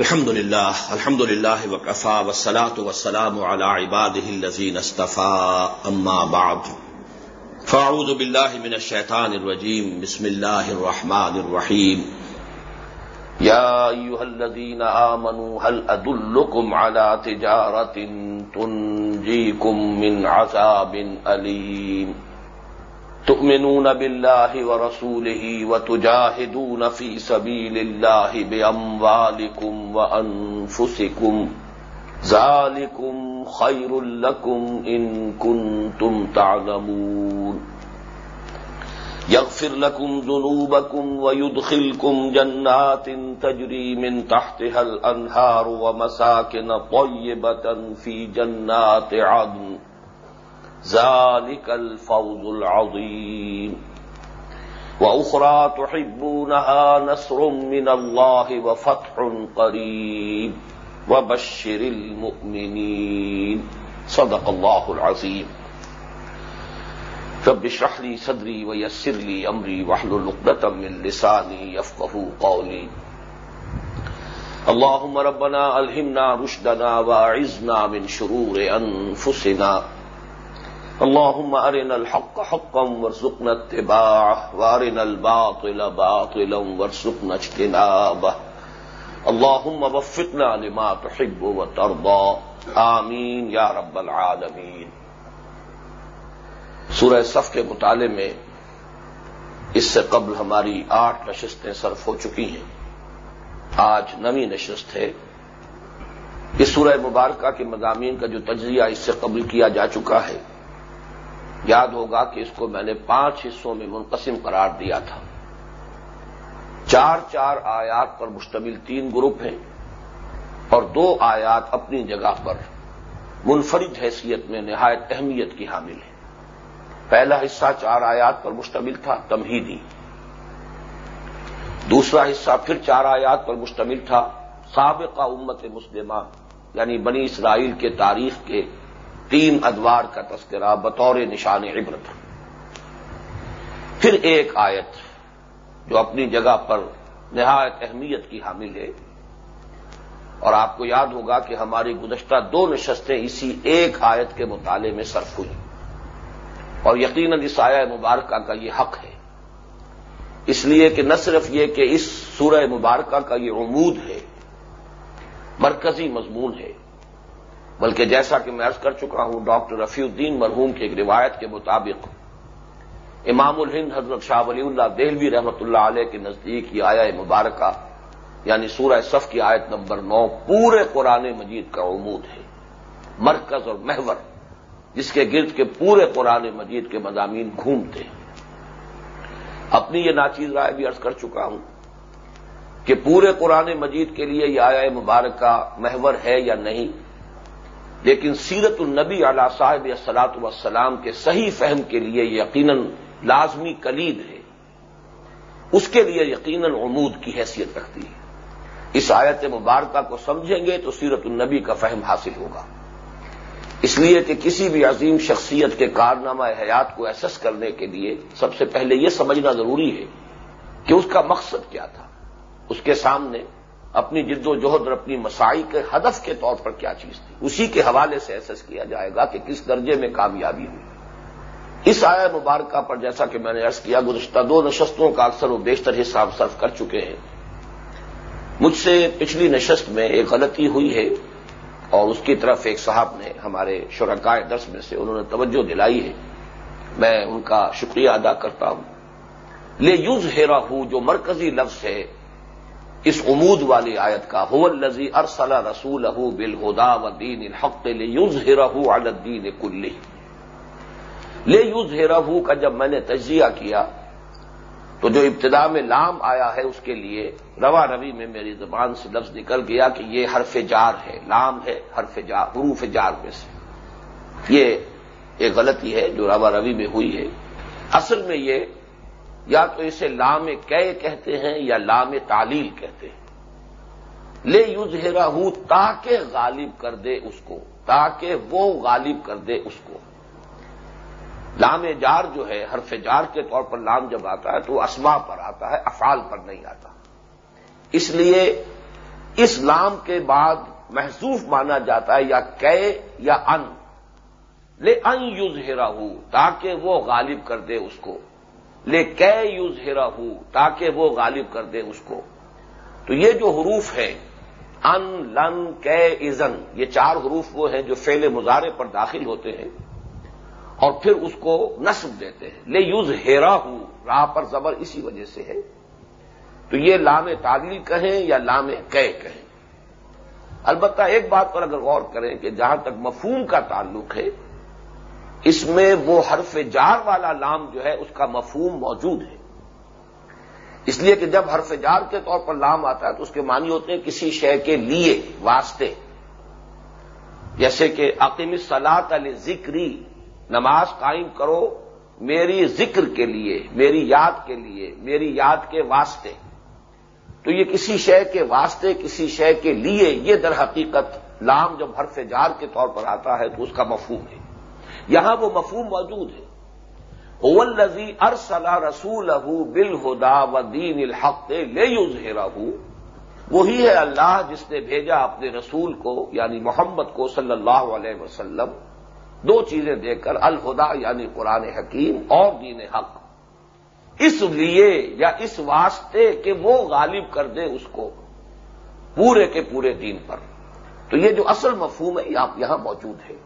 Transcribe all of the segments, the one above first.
الحمد لله الحمد لله وكفى والصلاة والسلام على عباده الذين اصطفى أما بعد. فأعوذ بالله من الشيطان الرجيم بسم الله الرحمن الرحيم يا أيها الذين آمنوا، هل أدلكم على تجارة تنجيكم من عذاب أليم تؤمنون بالله ورسوله وتجاهدون في سبيل الله بأموالكم وأنفسكم ذلكم خير لكم إن كنتم تعلمون يغفر لكم ذنوبكم ويدخلكم جنات تجري من تحتها الأنهار ومساكن طيبة في جنات عدن ذلك الفوز العظيم. وأخرى تحبونها نصر من الله وفتح قريب. وبشر المؤمنين. صدق الله العظيم. رب اشرح لي صدري ويسر لي أمري واحلل عقدة من لساني يفقهوا قولي. اللهم ربنا ألهمنا رشدنا وأعذنا من شرور أنفسنا. اللهم أرنا الحق حقا وارزقنا اتباعه، وأرنا الباطل باطلا وارزقنا اجتنابه. اللهم وفقنا لما تحب وترضى. آمین یا رب العالمین سورہ صف کے مطالعے میں اس سے قبل ہماری آٹھ نشستیں صرف ہو چکی ہیں۔ آج نویں نشست ہے۔ اس سورہ مبارکہ کے مضامین کا جو تجزیہ اس سے قبل کیا جا چکا ہے یاد ہوگا کہ اس کو میں نے پانچ حصوں میں منقسم قرار دیا تھا۔ چار چار آیات پر مشتمل تین گروپ ہیں اور دو آیات اپنی جگہ پر منفرد حیثیت میں نہایت اہمیت کی حامل ہے پہلا حصہ چار آیات پر مشتمل تھا، تمہیدی۔ دوسرا حصہ پھر چار آیات پر مشتمل تھا، سابقہ امت مسلمہ یعنی بنی اسرائیل کے تاریخ کے تین ادوار کا تذکرہ بطور نشان عبرت۔ پھر ایک آیت جو اپنی جگہ پر نہایت اہمیت کی حامل ہے، اور آپ کو یاد ہوگا کہ ہماری گزشتہ دو نشستیں اسی ایک آیت کے مطالعے میں صرف ہوئی اور یقیناً اس آیا مبارکہ کا یہ حق ہے۔ اس لیے کہ نہ صرف یہ کہ اس سورہ مبارکہ کا یہ عمود ہے، مرکزی مضمون ہے۔ بلکہ جیسا کہ میں عرض کر چکا ہوں، ڈاکٹر رفیع الدین مرحوم کی ایک روایت کے مطابق، امام الہند حضرت شاہ ولی اللہ دہلوی رحمت اللہ علیہ کے نزدیک یہ آیا مبارکہ یعنی سورہ صف کی آیت نمبر نو، پورے قرآن مجید کا عمود ہے، مرکز اور محور، جس کے گرد کے پورے قرآن مجید کے مضامین گھومتے ہیں۔ اپنی یہ ناچیز رائے بھی عرض کر چکا ہوں کہ پورے قرآن مجید کے لیے یہ آیا مبارکہ محور ہے یا نہیں لیکن سیرت النبی علیہ صاحب سلاط وسلام کے صحیح فہم کے لیے یقیناً لازمی کلید ہے۔ اس کے لیے یقیناً عمود کی حیثیت رکھتی ہے۔ اس آیت مبارکہ کو سمجھیں گے تو سیرت النبی کا فہم حاصل ہوگا۔ اس لیے کہ کسی بھی عظیم شخصیت کے کارنامہ حیات کو ایسس کرنے کے لیے سب سے پہلے یہ سمجھنا ضروری ہے کہ اس کا مقصد کیا تھا۔ اس کے سامنے اپنی جد و جہد اور اپنی مسائی کے ہدف کے طور پر کیا چیز تھی؟ اسی کے حوالے سے ایسس کیا جائے گا کہ کس درجے میں کامیابی ہوئی۔ اس آیا مبارکہ پر جیسا کہ میں نے عرض کیا، گزشتہ دو نشستوں کا اکثر و بیشتر حصہ ہم صرف کر چکے ہیں۔ مجھ سے پچھلی نشست میں ایک غلطی ہوئی ہے اور اس کی طرف ایک صاحب نے ہمارے شرکائے درس میں سے انہوں نے توجہ دلائی ہے۔ میں ان کا شکریہ ادا کرتا ہوں۔ لے یوز ہیرا ہوں جو مرکزی لفظ ہے اس عمود والی آیت کا ہو الزی ارسلہ رسول بل ہدا و دین الحق لے یوز ہیرا الدین کلی لے یوز کا جب میں نے تجزیہ کیا، تو جو ابتدا میں لام آیا ہے اس کے لیے، روا روی میں میری زبان سے لفظ نکل گیا کہ یہ حرف جار ہے، لام ہے حرف جار، حروف جار میں سے۔ یہ ایک غلطی ہے جو روا روی میں ہوئی ہے۔ اصل میں یہ یا تو اسے لام کئے کہتے ہیں یا لام تعلیل کہتے ہیں۔ لے یوز ہیرا ہوں تاکہ غالب کر دے اس کو، تاکہ وہ غالب کر دے اس کو۔ لام جار جو ہے، حرف جار کے طور پر لام جب آتا ہے تو وہ اسما پر آتا ہے، افعال پر نہیں آتا۔ اس لیے اس لام کے بعد محسوف مانا جاتا ہے یا کہ یا ان۔ لے ان یوز ہیرا ہوں تاکہ وہ غالب کر دے اس کو۔ لے کہ یوز ہیرا ہوں تاکہ وہ غالب کر دے اس کو۔ تو یہ جو حروف ہیں، ان، لن، کے ازن یہ چار حروف وہ ہیں جو فیل مظاہرے پر داخل ہوتے ہیں، اور پھر اس کو نصب دیتے ہیں۔ لے یوز ہیرا ہوں راہ پر زبر اسی وجہ سے ہے۔ تو یہ لام تعلیل کہیں یا لام کہ کہیں۔ البتہ ایک بات پر اگر غور کریں کہ جہاں تک مفہوم کا تعلق ہے اس میں وہ حرف جار والا لام جو ہے اس کا مفہوم موجود ہے۔ اس لیے کہ جب حرف جار کے طور پر لام آتا ہے تو اس کے معنی ہوتے ہیں کسی شے کے لیے واسطے۔ جیسے کہ عقیم صلاحت علی ذکری نماز قائم کرو میری ذکر کے لیے، میری یاد کے لیے، میری یاد کے واسطے۔ تو یہ کسی شے کے واسطے، کسی شے کے لیے یہ در حقیقت لام جب حرف جار کے طور پر آتا ہے تو اس کا مفہوم ہے۔ یہاں وہ مفہوم موجود ہے۔ لذی ارسلا رسول بل ہدا و دین الحق لے یوز وہی ہے اللہ جس نے بھیجا اپنے رسول کو یعنی محمد کو صلی اللہ علیہ وسلم۔ دو چیزیں دے کر، الہدا یعنی قرآن حکیم اور دین حق۔ اس لیے یا اس واسطے کہ وہ غالب کر دے اس کو پورے کے پورے دین پر۔ تو یہ جو اصل مفہوم ہے، یہ یہاں موجود ہے۔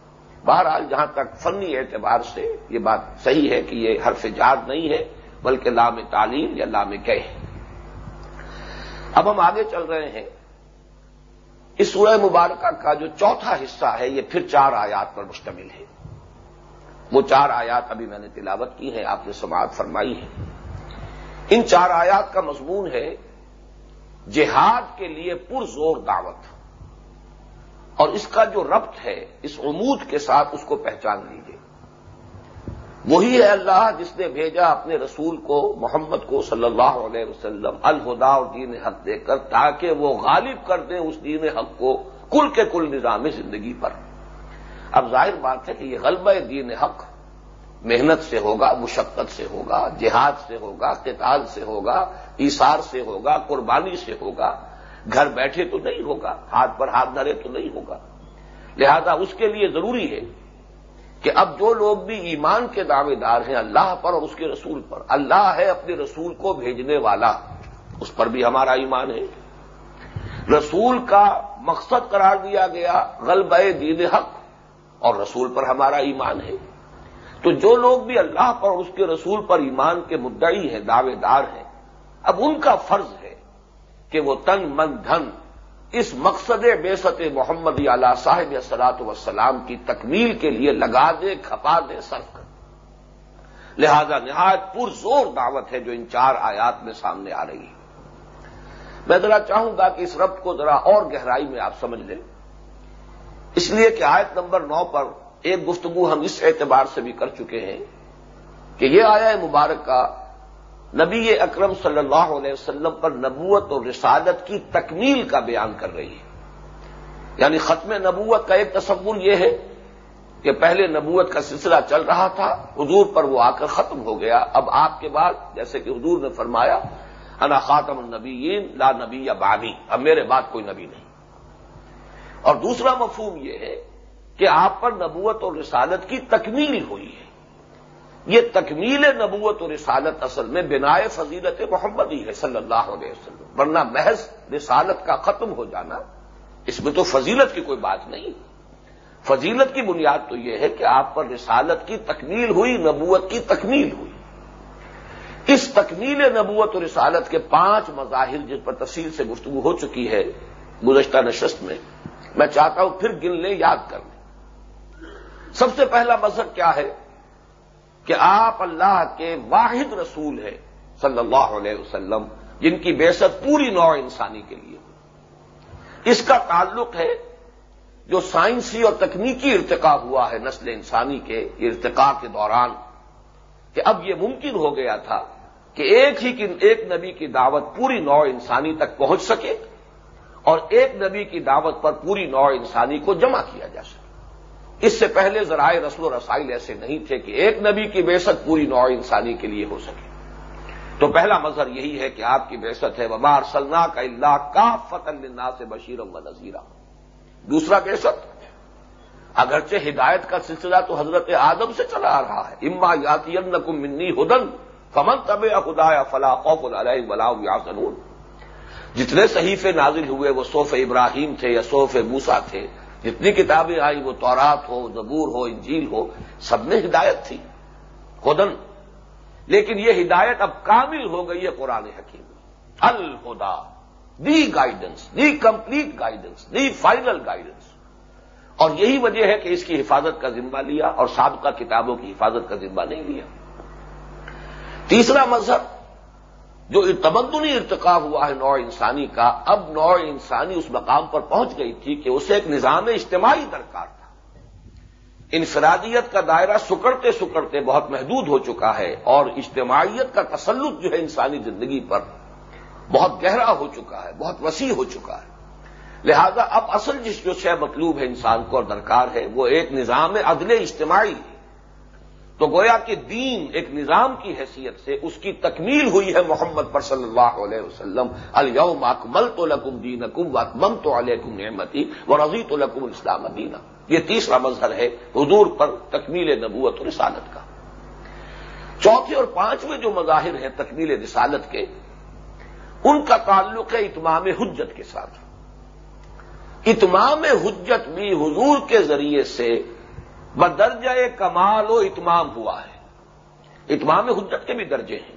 بہرحال جہاں تک فنی اعتبار سے یہ بات صحیح ہے کہ یہ حرف جاد نہیں ہے، بلکہ لام تعلیم یا لام کہ اب ہم آگے چل رہے ہیں۔ اس سورہ مبارکہ کا جو چوتھا حصہ ہے، یہ پھر چار آیات پر مشتمل ہے۔ وہ چار آیات ابھی میں نے تلاوت کی ہیں، آپ نے سماعت فرمائی ہے ان چار آیات کا مضمون ہے، جہاد کے لیے پرزور دعوت۔ اور اس کا جو ربط ہے، اس عمود کے ساتھ اس کو پہچان لیجیے وہی ہے اللہ جس نے بھیجا اپنے رسول کو، محمد کو صلی اللہ علیہ وسلم، الہدا اور دین حق دے کر، تاکہ وہ غالب کر دیں اس دین حق کو کل کے کل نظام زندگی پر۔ اب ظاہر بات ہے کہ یہ غلبہ دین حق محنت سے ہوگا، مشقت سے ہوگا، جہاد سے ہوگا، قتال سے ہوگا ایسار سے ہوگا، قربانی سے ہوگا۔ گھر بیٹھے تو نہیں ہوگا، ہاتھ پر ہاتھ دھرے تو نہیں ہوگا۔ لہذا اس کے لیے ضروری ہے کہ اب جو لوگ بھی ایمان کے دعوے دار ہیں اللہ پر اور اس کے رسول پر، اللہ ہے اپنے رسول کو بھیجنے والا۔ اس پر بھی ہمارا ایمان ہے۔ رسول کا مقصد قرار دیا گیا غلب دین حق اور رسول پر ہمارا ایمان ہے۔ تو جو لوگ بھی اللہ پر اور اس کے رسول پر ایمان کے مدعی ہیں، دعوے دار ہیں، اب ان کا فرض ہے۔ کہ وہ تن من دھن اس مقصد بے ست محمد علیہ صاحب سلاط وسلام کی تکمیل کے لیے لگا دے، کھپا دے، صرف کر لہذا نہایت پرزور دعوت ہے جو ان چار آیات میں سامنے آ رہی ہے۔ میں ذرا چاہوں گا کہ اس ربط کو ذرا اور گہرائی میں آپ سمجھ لیں۔ اس لیے کہ آیت نمبر نو پر ایک گفتگو ہم اس اعتبار سے بھی کر چکے ہیں کہ یہ آیا ہے مبارک کا نبی اکرم صلی اللہ علیہ وسلم پر نبوت اور رسالت کی تکمیل کا بیان کر رہی ہے۔ یعنی ختم نبوت کا ایک تصور یہ ہے کہ پہلے نبوت کا سلسلہ چل رہا تھا، حضور پر وہ آ کر ختم ہو گیا۔ اب آپ کے بعد جیسے کہ حضور نے فرمایا، انا خاتم النبیین، لا نبی یا بانی اب میرے بعد کوئی نبی نہیں۔ اور دوسرا مفہوم یہ ہے کہ آپ پر نبوت اور رسالت کی تکمیل ہوئی ہے۔ یہ تکمیل نبوت و رسالت اصل میں بنائے فضیلت محمد ہی ہے صلی اللہ علیہ وسلم۔ ورنہ محض رسالت کا ختم ہو جانا، اس میں تو فضیلت کی کوئی بات نہیں۔ فضیلت کی بنیاد تو یہ ہے کہ آپ پر رسالت کی تکمیل ہوئی، نبوت کی تکمیل ہوئی۔ اس تکمیل نبوت و رسالت کے پانچ مظاہر جس پر تفصیل سے گفتگو ہو چکی ہے گزشتہ نشست میں میں چاہتا ہوں پھر گن لیں، یاد کر لیں۔ سب سے پہلا مذہب کیا ہے؟ کہ آپ اللہ کے واحد رسول ہیں صلی اللہ علیہ وسلم، جن کی بےسط پوری نوع انسانی کے لیے اس کا تعلق ہے جو سائنسی اور تکنیکی ارتقا ہوا ہے نسل انسانی کے ارتقا کے دوران، کہ اب یہ ممکن ہو گیا تھا کہ ایک ہی ایک نبی کی دعوت پوری نوع انسانی تک پہنچ سکے اور ایک نبی کی دعوت پر پوری نوع انسانی کو جمع کیا جا سکے۔ اس سے پہلے ذرائع رسل و رسائل ایسے نہیں تھے کہ ایک نبی کی بے پوری نوع انسانی کے لیے ہو سکے۔ تو پہلا مظہر یہی ہے کہ آپ کی بحثت ہے وبار سلنا کا اللہ کا فتح سے بشیر و نذیرہ دوسرا بحثت اگرچہ ہدایت کا سلسلہ تو حضرت آدم سے چلا آ رہا ہے۔ اما یاتی منی ہدن فمن طب خدا فلاح خوف علیہ ولا یا سنون جتنے صحیفے نازل ہوئے، وہ صوف ابراہیم تھے یا صوف موسا تھے۔ جتنی کتابیں آئی، وہ تورات ہو زبور ہو، انجیل ہو، سب میں ہدایت تھی ہدن لیکن یہ ہدایت اب کامل ہو گئی ہے قرآن حکیم۔ الہدا the guidance the complete guidance the final guidance اور یہی وجہ ہے کہ اس کی حفاظت کا ذمہ لیا اور سابقہ کتابوں کی حفاظت کا ذمہ نہیں لیا۔ تیسرا مذہب جو تمدنی ارتقا ہوا ہے نوع انسانی کا، اب نوع انسانی اس مقام پر پہنچ گئی تھی کہ اسے ایک نظام اجتماعی درکار تھا۔ انفرادیت کا دائرہ سکڑتے سکڑتے بہت محدود ہو چکا ہے اور اجتماعیت کا تسلط جو ہے انسانی زندگی پر بہت گہرا ہو چکا ہے، بہت وسیع ہو چکا ہے۔ لہذا اب اصل جس جو شے مطلوب ہے انسان کو اور درکار ہے، وہ ایک نظام عدل اجتماعی ہے۔ تو گویا کہ دین ایک نظام کی حیثیت سے اس کی تکمیل ہوئی ہے محمد پر صلی اللہ علیہ وسلم. الوم اکمل تو لکم دین اکم وکمم تو علیکم نعمتی و رضی تو لکم اسلام دینا. یہ تیسرا مظہر ہے حضور پر تکمیل نبوت و رسالت کا. چوتھے اور پانچویں جو مظاہر ہیں تکمیل رسالت کے، ان کا تعلق ہے اتمام حجت کے ساتھ. اتمام حجت بھی حضور کے ذریعے سے بدرجہ کمال و اتمام ہوا ہے۔ اتمام حجت کے بھی درجے ہیں۔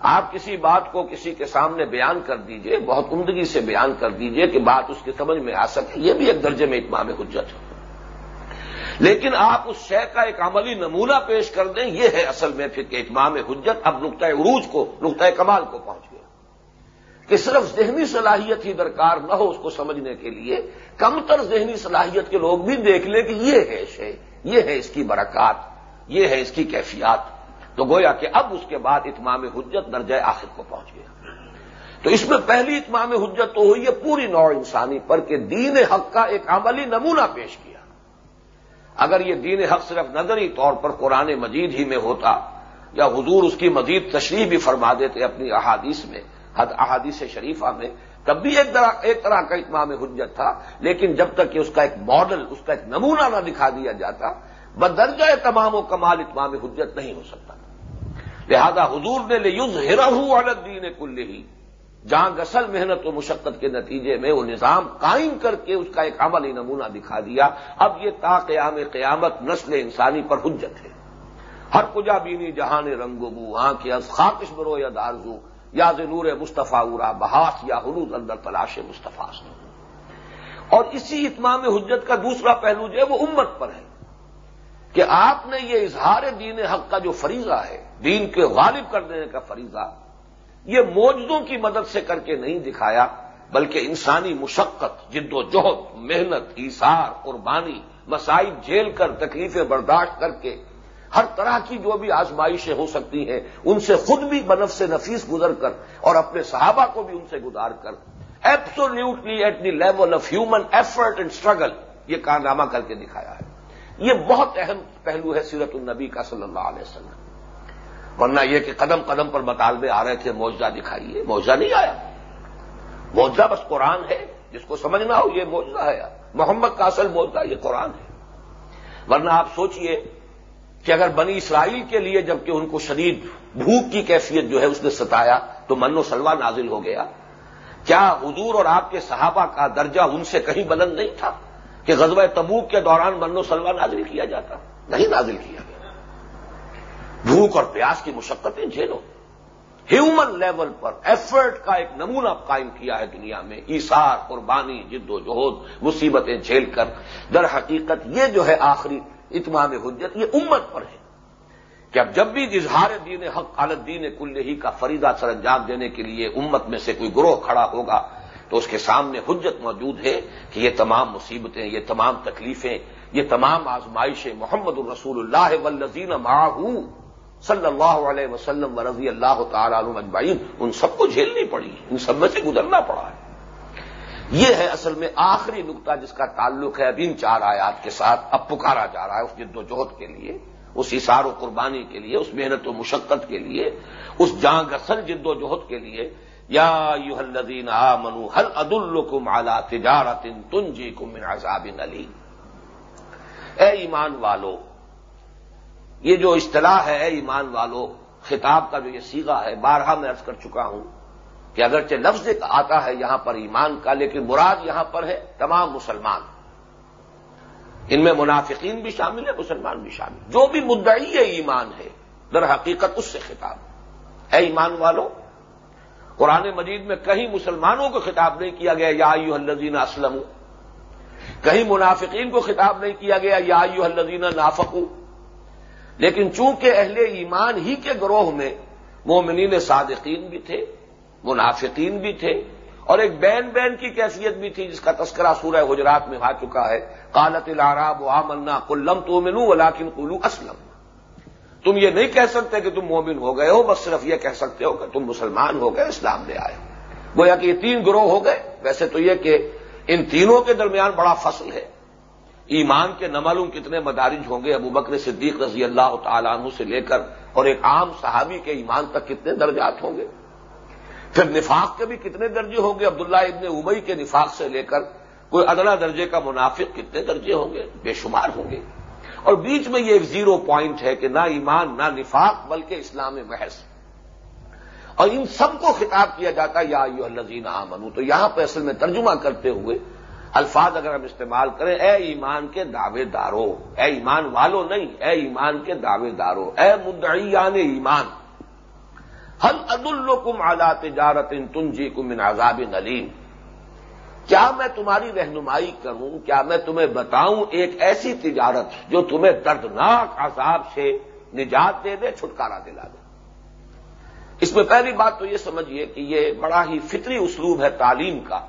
آپ کسی بات کو کسی کے سامنے بیان کر دیجیے، بہت عمدگی سے بیان کر دیجیے کہ بات اس کی سمجھ میں آ سکے۔ یہ بھی ایک درجے میں اتمام حجت ہے۔ لیکن آپ اس شے کا ایک عملی نمونہ پیش کر دیں، یہ ہے اصل میں پھر کہ اتمام حجت اب نقطۂ عروج کو، نقطۂ کمال کو پہنچ گیا۔ کہ صرف ذہنی صلاحیت ہی درکار نہ ہو اس کو سمجھنے کے لیے، کم تر ذہنی صلاحیت کے لوگ بھی دیکھ لیں کہ یہ ہے شے، یہ ہے اس کی برکات، یہ ہے اس کی کیفیات۔ تو گویا کہ اب اس کے بعد اتمام حجت درجۂ آخر کو پہنچ گیا۔ تو اس میں پہلی اتمام حجت تو ہوئی ہے پوری نوع انسانی پر کہ دین حق کا ایک عملی نمونہ پیش کیا۔ اگر یہ دین حق صرف نظری طور پر قرآن مجید ہی میں ہوتا یا حضور اس کی مزید تشریح بھی فرما دیتے اپنی احادیث میں احادیث شریفہ میں تب بھی ایک طرح ایک طرح کا اتمام حجت تھا، لیکن جب تک کہ اس کا ایک ماڈل اس کا ایک نمونہ نہ دکھا دیا جاتا، بدرجہ تمام و کمال اتمام حجت نہیں ہو سکتا لہذا حضور نے لے یوز ہرا عالت دین کل ہی جہاں گسل محنت و مشقت کے نتیجے میں وہ نظام قائم کر کے اس کا ایک عملی نمونہ دکھا دیا۔ اب یہ تا قیام قیامت نسل انسانی پر حجت ہے۔ ہر کجا بینی جہان رنگ بو آنکھ یا خاکش برو یا دارزو۔ یا ضرور مصطفیٰ ارا بحاس یا حروز اندر تلاش مصطفیٰ اور اسی اتمام حجت کا دوسرا پہلو جو ہے وہ امت پر ہے کہ آپ نے یہ اظہار دین حق کا جو فریضہ ہے، دین کے غالب کر دینے کا فریضہ، یہ موجودوں کی مدد سے کر کے نہیں دکھایا، بلکہ انسانی مشقت، جد و جہد، محنت ایسار قربانی مسائل جھیل کر، تکلیفیں برداشت کر کے ہر طرح کی جو بھی آزمائشیں ہو سکتی ہیں، ان سے خود بھی بنف سے نفیس گزر کر اور اپنے صحابہ کو بھی ان سے گزار کر۔ Absolutely at the level of human effort and struggle یہ کارنامہ کر کے دکھایا ہے۔ یہ بہت اہم پہلو ہے سیرت النبی کا صلی اللہ علیہ وسلم۔ ورنہ یہ کہ قدم قدم پر مطالبے آ رہے تھے موجہ دکھائیے موجہ نہیں آیا۔ موجہ بس قرآن ہے، جس کو سمجھنا ہو یہ موجہ ہے۔ محمد کا اصل موجہ یہ قرآن ہے۔ ورنہ آپ سوچئے کہ اگر بنی اسرائیل کے لیے جبکہ ان کو شدید بھوک کی کیفیت جو ہے اس نے ستایا تو من و سلوا نازل ہو گیا۔ کیا حضور اور آپ کے صحابہ کا درجہ ان سے کہیں بلند نہیں تھا کہ غزوہ تبوک کے دوران من و سلوا نازل کیا جاتا؟ نہیں نازل کیا گیا۔ بھوک اور پیاس کی مشقتیں جھیلو۔ ہیومن لیول پر ایفرٹ کا ایک نمونہ قائم کیا ہے دنیا میں۔ ایسار قربانی، جد و جہد، مصیبتیں جھیل کر۔ در حقیقت یہ جو ہے آخری اتمام حجت، یہ امت پر ہے۔ کہ اب جب بھی اظہار دین حق عالت دین کل ہی کا فریدہ سر انجام دینے کے لیے امت میں سے کوئی گروہ کھڑا ہوگا، تو اس کے سامنے حجت موجود ہے کہ یہ تمام مصیبتیں، یہ تمام تکلیفیں، یہ تمام آزمائشیں محمد الرسول اللہ والذین معاہو صلی اللہ علیہ وسلم و رضی اللہ تعالی مجمعین ان سب کو جھیلنی پڑی، ان سب میں سے گزرنا پڑا ہے۔ یہ ہے اصل میں آخری نقطہ جس کا تعلق ہے اب ان چار آیات کے ساتھ اب پکارا جا رہا ہے اس جد و جہد کے لیے، اس اشار و قربانی کے لیے، اس محنت و مشقت کے لیے، اس جان گسل جد و جہد کے لیے۔ یا یو الذین آ منو حل عد الکم اعلی تجارت تنجی کم عذاب علی اے ایمان والو، یہ جو اصطلاح ہے، اے ایمان والو، خطاب کا جو یہ سیگا ہے، بارہا میں ارض کر چکا ہوں۔ کہ اگرچہ لفظ آتا ہے یہاں پر ایمان کا، لیکن مراد یہاں پر ہے تمام مسلمان۔ ان میں منافقین بھی شامل ہے مسلمان بھی شامل جو بھی مدعی ہے، ایمان ہے۔ در حقیقت اس سے خطاب۔ اے ایمان والو، قرآن مجید میں کہیں مسلمانوں کو خطاب نہیں کیا گیا، یا الزین اسلم کہیں منافقین کو خطاب نہیں کیا گیا، یا الزین نافقو لیکن چونکہ اہل ایمان ہی کے گروہ میں مومنین صادقین بھی تھے منافقین بھی تھے اور ایک بین بین کی کیفیت بھی تھی جس کا تذکرہ سورہ حجرات میں آ چکا ہے۔ کالت العراب آمنا کلم تو منو ولاکن کلو اسلم۔ تم یہ نہیں کہہ سکتے کہ تم مومن ہو گئے ہو، بس صرف یہ کہہ سکتے ہو کہ تم مسلمان ہو گئے، اسلام لے آئے ہو۔ گویا کہ یہ تین گروہ ہو گئے۔ ویسے تو یہ کہ ان تینوں کے درمیان بڑا فصل ہے۔ ایمان کے نمالوں کتنے مدارج ہوں گے ابو بکر صدیق رضی اللہ تعالیٰ عنہ سے لے کر اور ایک عام صحابی کے ایمان تک کتنے درجات ہوں گے۔ پھر نفاق کے بھی کتنے درجے ہوں گے؟ عبداللہ ابن ابئی کے نفاق سے لے کر کوئی ادنا درجے کا منافق کتنے درجے ہوں گے؟ بے شمار ہوں گے۔ اور بیچ میں یہ ایک زیرو پوائنٹ ہے کہ نہ ایمان، نہ نفاق، بلکہ اسلام محض۔ اور ان سب کو خطاب کیا جاتا ہے، یا یو الزین آمنو تو یہاں پہ اصل میں ترجمہ کرتے ہوئے الفاظ اگر ہم استعمال کریں، اے ایمان کے دعوے دارو، اے ایمان والو نہیں، اے ایمان کے دعوے دارو، اے مدعیان ایمان۔ حل عد الکم اعلی تجارت ان تنجی کم عذاب نلیم کیا میں تمہاری رہنمائی کروں؟ کیا میں تمہیں بتاؤں ایک ایسی تجارت جو تمہیں دردناک عذاب سے نجات دے دے، چھٹکارا دلا دے؟ اس میں پہلی بات تو یہ سمجھیے کہ یہ بڑا ہی فطری اسلوب ہے تعلیم کا۔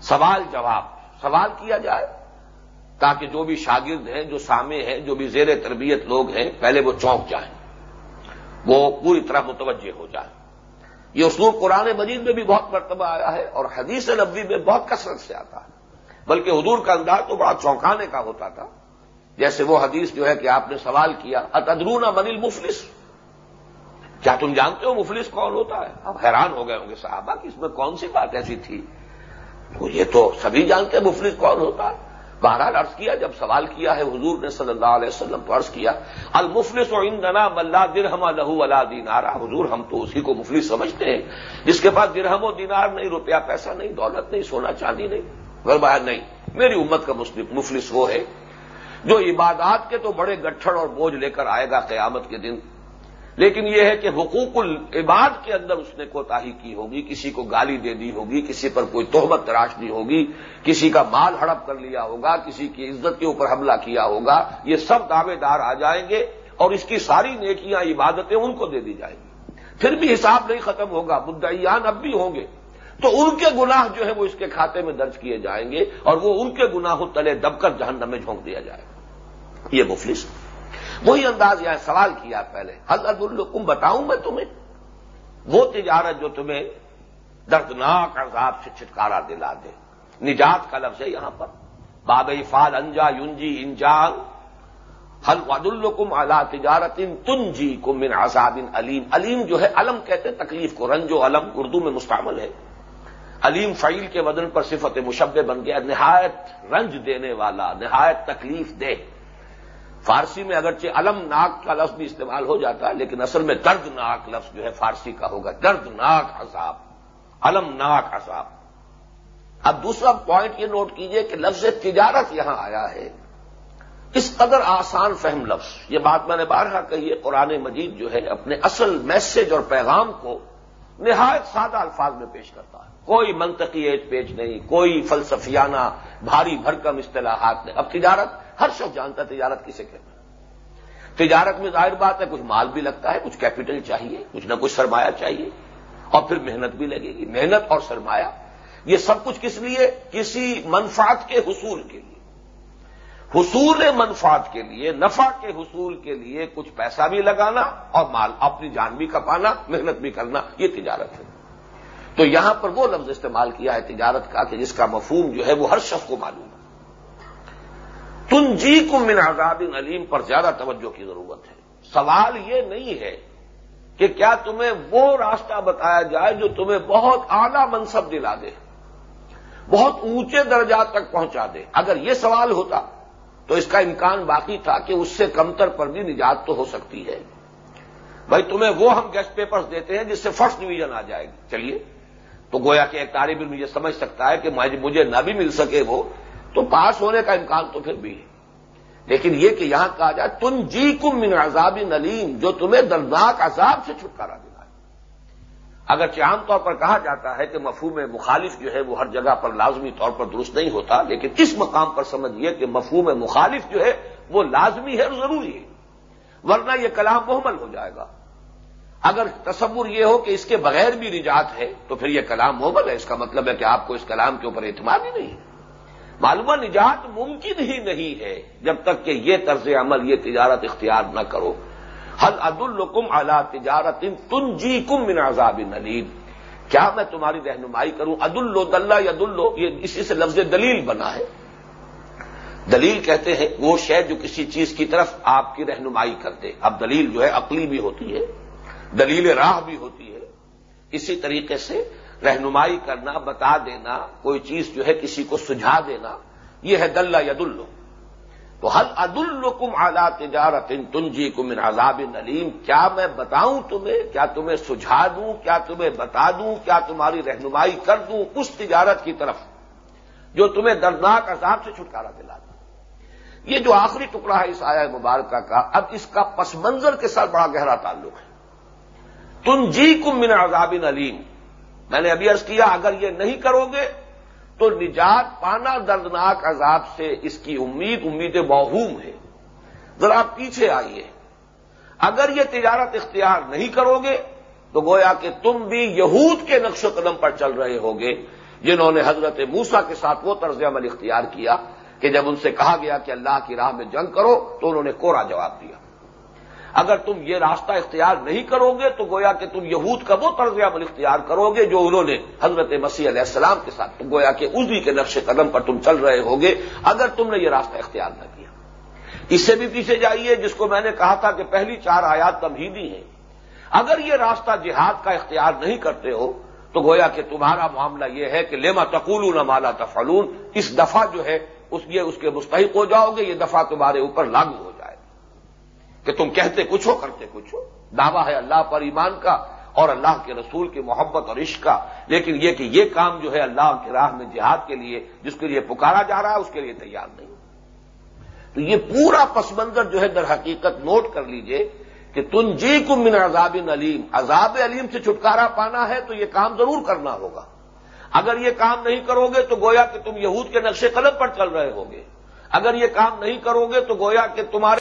سوال جواب، سوال کیا جائے؟ تاکہ جو بھی شاگرد ہیں، جو سامے ہیں، جو بھی زیر تربیت لوگ ہیں، پہلے وہ چونک جائیں۔ وہ پوری طرح متوجہ ہو جائیں یہ اسلوب قرآن مجید میں بھی بہت مرتبہ آیا ہے اور حدیث نبی میں بہت کثرت سے آتا ہے۔ بلکہ حضور کا انداز تو بڑا چونکانے کا ہوتا تھا۔ جیسے وہ حدیث جو ہے کہ آپ نے سوال کیا، اتدرون من المفلس؟ کیا تم جانتے ہو مفلس کون ہوتا ہے؟ اب حیران ہو گئے ہوں گے، صحابہ کہ اس میں کون سی بات ایسی تھی؟ تو یہ تو سبھی جانتے ہیں مفلس کون ہوتا ہے۔ بہرحال عرض کیا، جب سوال کیا ہے، حضور نے صلی اللہ علیہ وسلم تو عرض کیا، المفلس و اندنا ملا درہم لہو ولا دینارا۔ حضور، ہم تو اسی کو مفلس سمجھتے ہیں، جس کے پاس درہم و دینار نہیں، روپیہ پیسہ نہیں، دولت نہیں، سونا چاندی نہیں۔ گھر باہر نہیں، میری امت کا مفلس وہ ہے، جو عبادات کے تو بڑے گٹھڑ اور بوجھ لے کر آئے گا قیامت کے دن۔ لیکن یہ ہے کہ حقوق العباد کے اندر اس نے کوتاہی کی ہوگی، کسی کو گالی دے دی ہوگی، کسی پر کوئی تہمت تراش دی ہوگی، کسی کا مال ہڑپ کر لیا ہوگا، کسی کی عزت کے اوپر حملہ کیا ہوگا، یہ سب دعوے دار آ جائیں گے اور اس کی ساری نیکیاں، عبادتیں ان کو دے دی جائیں گی۔ پھر بھی حساب نہیں ختم ہوگا، مدعیان اب بھی ہوں گے۔ تو ان کے گناہ جو ہے وہ اس کے کھاتے میں درج کیے جائیں گے اور وہ ان کے گناہوں تلے دب کر جہنم میں جھونک دیا جائے گا۔ یہ مفلس وہی انداز یہاں سوال کیا پہلے۔ حضرت الکم بتاؤں میں تمہیں؟ وہ تجارت جو تمہیں دردناک عذاب سے چھٹکارا دلا دے۔ نجات کا لفظ ہے یہاں پر۔ باب فال انجا یونجی انجان حل ود الکم اعلی تجارت ان تنجی کم ان عذاب ان علیم علیم جو ہے، علم کہتے تکلیف کو۔ رنج و علم اردو میں مستعمل ہے۔ علیم فعیل کے وزن پر صفت مشبے بن گیا۔ نہایت رنج دینے والا، نہایت تکلیف دے فارسی میں اگرچہ علم ناک کا لفظ بھی استعمال ہو جاتا ہے، لیکن اصل میں دردناک لفظ جو ہے فارسی کا ہوگا، دردناک عذاب، علم ناک عذاب۔ اب دوسرا پوائنٹ یہ نوٹ کیجیے کہ لفظ تجارت یہاں آیا ہے۔ اس قدر آسان فہم لفظ، یہ بات میں نے بارہا کہی ہے، قرآن مجید جو ہے اپنے اصل میسج اور پیغام کو نہایت سادہ الفاظ میں پیش کرتا ہے۔ کوئی منطقی ایج پیج نہیں، کوئی فلسفیانہ بھاری بھرکم اصطلاحات نہیں۔ اب تجارت ہر شخص جانتا ہے تجارت کسے کہتے ہیں تجارت میں ظاہر بات ہے، کچھ مال بھی لگتا ہے، کچھ کیپٹل چاہیے، کچھ نہ کچھ سرمایہ چاہیے، اور پھر محنت بھی لگے گی۔ محنت اور سرمایہ، یہ سب کچھ کس لیے؟ کسی منفات کے حصول کے لیے۔ حصول منفات کے لیے، نفع کے حصول کے لیے کچھ پیسہ بھی لگانا اور مال، اپنی جان بھی کپانا محنت بھی کرنا، یہ تجارت ہے۔ تو یہاں پر وہ لفظ استعمال کیا ہے تجارت کا کہ جس کا مفہوم جو ہے وہ ہر شخص کو معلوم ہے۔ تن جی کو من عذاب علیم پر زیادہ توجہ کی ضرورت ہے۔ سوال یہ نہیں ہے کہ کیا تمہیں وہ راستہ بتایا جائے جو تمہیں بہت اعلی منصب دلا دے، بہت اونچے درجات تک پہنچا دے۔ اگر یہ سوال ہوتا تو اس کا امکان باقی تھا کہ اس سے کمتر پر بھی نجات تو ہو سکتی ہے۔ بھائی تمہیں وہ ہم گیسٹ پیپرز دیتے ہیں جس سے فرسٹ ڈویژن آ جائے گی۔ چلیے، تو گویا کہ ایک طالب علم یہ سمجھ سکتا ہے کہ مجھے نہ بھی مل سکے وہ تو پاس ہونے کا امکان تو پھر بھی ہے۔ لیکن یہ کہ یہاں کہا جائے تم جی کم من عذاب نلیم، جو تمہیں دردناک عذاب سے چھٹکارا دلا اگرچہ عام طور پر کہا جاتا ہے کہ مفہوم مخالف جو ہے وہ ہر جگہ پر لازمی طور پر درست نہیں ہوتا، لیکن اس مقام پر سمجھیے کہ مفہوم مخالف جو ہے وہ لازمی ہے اور ضروری ہے۔ ورنہ یہ کلام محمل ہو جائے گا۔ اگر تصور یہ ہو کہ اس کے بغیر بھی نجات ہے، تو پھر یہ کلام محمل ہے۔ اس کا مطلب ہے کہ آپ کو اس کلام کے اوپر اعتماد ہی نہیں ہے۔ معلومہ نجات ممکن ہی نہیں ہے جب تک کہ یہ طرز عمل، یہ تجارت اختیار نہ کرو۔ حل عد القم اعلی تجارت تن جی کم من عذاب نلیم؟ کیا میں تمہاری رہنمائی کروں؟ عد اللہ ید الو یہ اسی سے لفظ دلیل بنا ہے۔ دلیل کہتے ہیں وہ شے جو کسی چیز کی طرف آپ کی رہنمائی کرتے۔ اب دلیل جو ہے عقلی بھی ہوتی ہے، دلیل راہ بھی ہوتی ہے۔ اسی طریقے سے رہنمائی کرنا، بتا دینا، کوئی چیز جو ہے کسی کو سجھا دینا، یہ ہے دلہ ید الو تو حل عد الکم اعلی تجارت تنجی کم ان عذاب نلیم۔ کیا میں بتاؤں تمہیں؟ کیا تمہیں سجھا دوں؟ کیا تمہیں بتا دوں؟ کیا تمہاری رہنمائی کر دوں؟ اس تجارت کی طرف۔ جو تمہیں دردناک عذاب سے چھٹکارا دلا دوں یہ جو آخری ٹکڑا ہے اس آیا مبارکہ کا، اب اس کا پس منظر کے ساتھ بڑا گہرا تعلق ہے۔ تنجی کم من عذاب نلیم۔ میں نے ابھی ارض کیا، اگر یہ نہیں کرو گے تو نجات پانا دردناک عذاب سے اس کی امید امید موہوم ہے۔ ذرا آپ پیچھے آئیے۔ اگر یہ تجارت اختیار نہیں کرو گے تو گویا کہ تم بھی یہود کے نقش و قدم پر چل رہے ہوگے، جنہوں نے حضرت موسا کے ساتھ وہ طرز عمل اختیار کیا کہ جب ان سے کہا گیا کہ اللہ کی راہ میں جنگ کرو تو انہوں نے کورا جواب دیا۔ اگر تم یہ راستہ اختیار نہیں کرو گے تو گویا کہ تم یہود کا وہ طرز عمل اختیار کرو گے جو انہوں نے حضرت مسیح علیہ السلام کے ساتھ گویا کہ اسی کے نقش قدم پر تم چل رہے ہوگے اگر تم نے یہ راستہ اختیار نہ کیا۔ اس سے بھی پیچھے جائیے جس کو میں نے کہا تھا کہ پہلی چار آیات تمہیدی ہیں۔ اگر یہ راستہ جہاد کا اختیار نہیں کرتے ہو تو گویا کہ تمہارا معاملہ یہ ہے کہ لیما تقول نہ مالا تفلون اس دفعہ جو ہے اس یہ اس کے مستحق ہو جاؤ گے، یہ دفعہ تمہارے اوپر لاگو ہو کہ تم کہتے کچھ ہو، کرتے کچھ ہو۔ دعویٰ ہے اللہ پر ایمان کا اور اللہ کے رسول کی محبت اور عشق کا۔ لیکن یہ کہ یہ کام جو ہے اللہ کے راہ میں جہاد کے لیے، جس کے لیے پکارا جا رہا ہے، اس کے لیے تیار نہیں۔ تو یہ پورا پس منظر جو ہے در حقیقت نوٹ کر لیجیے کہ تم جی کو من عذاب علیم۔ عذاب علیم سے چھٹکارا پانا ہے تو یہ کام ضرور کرنا ہوگا۔ اگر یہ کام نہیں کرو گے تو گویا کہ تم یہود کے نقشے قلم پر چل رہے ہوگے۔ اگر یہ کام نہیں کرو گے تو گویا کہ تمہارے